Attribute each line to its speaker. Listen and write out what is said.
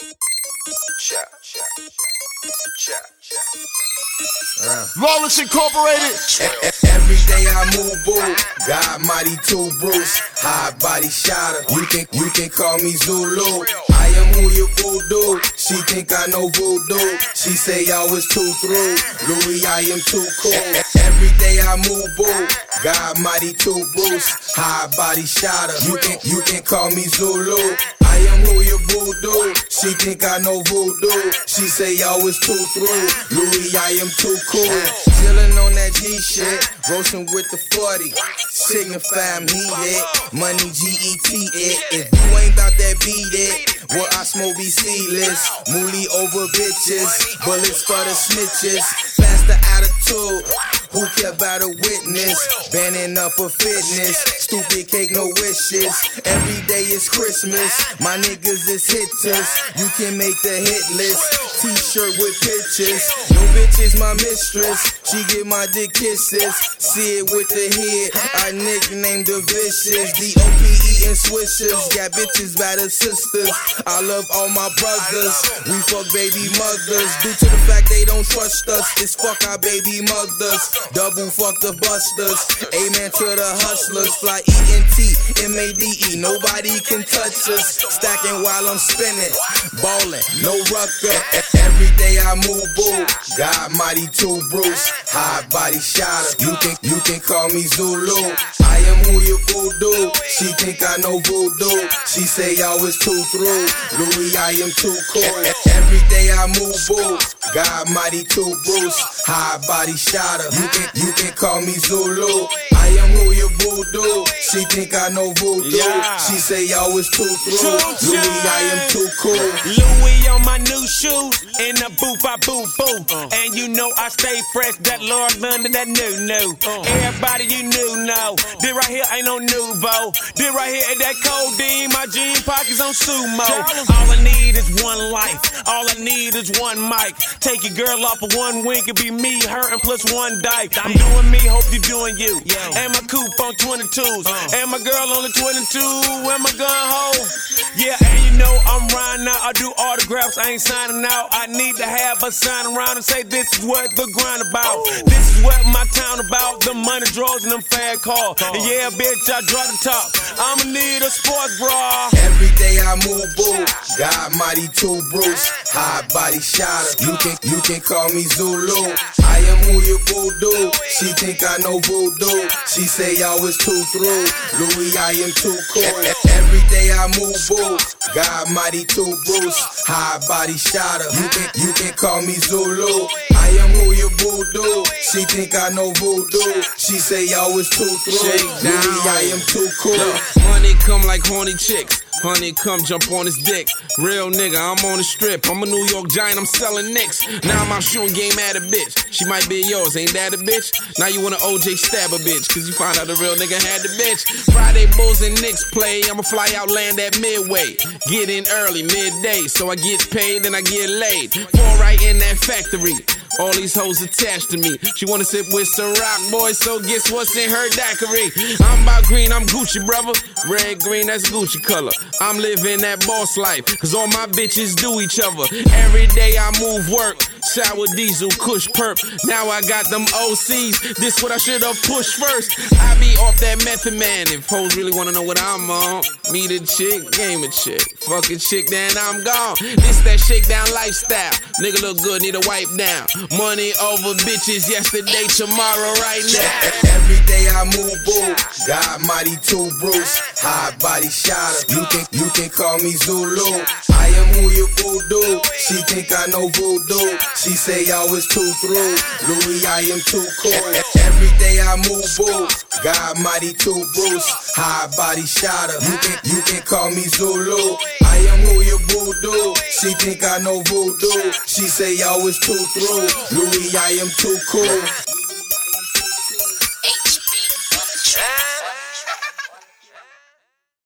Speaker 1: Check, check.
Speaker 2: Lawless Incorporated.
Speaker 3: Every day I move boo, God mighty two Bruce, high body shotter. You can you can call me Zulu. I am who you voodoo. She think I know voodoo. She say I was too through. Louis, I am too cool. Every day I move boo, God mighty two Bruce, high body shotter. You can you can call me Zulu. I am who you voodoo. She think I know voodoo. She say I was too through. Louis, I am too cool. Chillin' on that G shit. Roasting with the 40. Signify I'm heated. Money GET it. If you ain't about that beat it. What I smoke be seedless. Mooly over bitches. Bullets for the snitches. Faster attitude. Who care about a witness? Banning up for fitness. Stupid cake, no wishes. Every day is Christmas. My niggas is hitters. You can make the hit list. T-shirt with pictures. No bitch is my mistress. She get my dick kisses. See it with the head. I nicknamed the vicious. D.O.P. eating swishers. Got bitches by the sisters. I love all my brothers. We fuck baby mothers. Due to the fact they don't trust us. It's fuck our baby mothers. Double fuck the busters. Amen to the hustlers. Fly E-N-T, M-A-D-E. Nobody can touch us. Stacking while I'm spinning. Ballin', no rucker. Every day I move boo. God mighty two Bruce. High body shotter. You can you can call me Zulu. I am who you voodoo. She think I know voodoo. She say I was too through. Louis, I am too cool. Every day I move boo. God mighty two Bruce. High body shotter. You can you can call me Zulu. I am who you voodoo. She think I know voodoo.
Speaker 4: Yeah.
Speaker 3: She say I was too through.
Speaker 4: True
Speaker 3: Louis, I am too cool.
Speaker 4: Louis on my new shoes, in the booth I boo boo, uh-huh. You know I stay fresh. That Lord London, that new new. Everybody you knew know. This right here ain't no nouveau. This right here that codeine. My jean pockets on sumo. All I need is one life. All I need is one mic. Take your girl off of one wing, it be me, her, and plus one dyke. I'm doing me, hope you doing you. And my coupe on 22s. And my girl on the 22. And my gun hole. Yeah, and you know I'm riding out. I do autographs, I ain't signing out. I need to have a sign around and say this is what the grind about. This is what my town about. The money draws and them fat calls. And yeah, bitch, I draw the top. I'ma need a sports bra.
Speaker 3: Every day I move boo. God mighty two Bruce. High body shotter. You can you can call me Zulu. I am who you voodoo. She think I know voodoo. She say I was too through. Louis, I am too cool. Every day I move boo. God mighty two Bruce. High body shotter. You can you can call me Zulu. I am who you voodoo. She think I know voodoo. She say I was too through. Louis, I am too cool.
Speaker 5: Money come like horny chicks. Honey, come jump on his dick. Real nigga, I'm on the strip. I'm a New York giant, I'm selling nicks. Now my shooting game at a bitch. She might be yours, ain't that a bitch? Now you wanna OJ stab a bitch, cause you find out the real nigga had the bitch. Friday Bulls and Knicks play, I'ma fly out, land at Midway. Get in early, midday, so I get paid and I get laid. Fall right in that factory. All these hoes attached to me. She wanna sip with some rock boys, so guess what's in her daiquiri? I'm about green, I'm Gucci, brother. Red, green, that's Gucci color. I'm living that boss life, cause all my bitches do each other. Every day I move work. Sour diesel, kush perp. Now I got them OCs. This what I should have pushed first. I be off that method man. If hoes really wanna know what I'm on, meet a chick, game a chick. Fuck a chick, then I'm gone. This that shakedown lifestyle. Nigga look good, need a wipe down. Money over bitches yesterday, tomorrow, right now.
Speaker 3: Every day I move boo. God mighty two Bruce. High body shotter. You can you can call me Zulu. I am who you voodoo. She think I know voodoo. She say I was too through. Louis, I am too cool. Every day I move boo. God mighty two Bruce. High body shotter. You can you can call me Zulu. I am who you voodoo. She think I know voodoo. She say I was too through. Louis, I am too cool.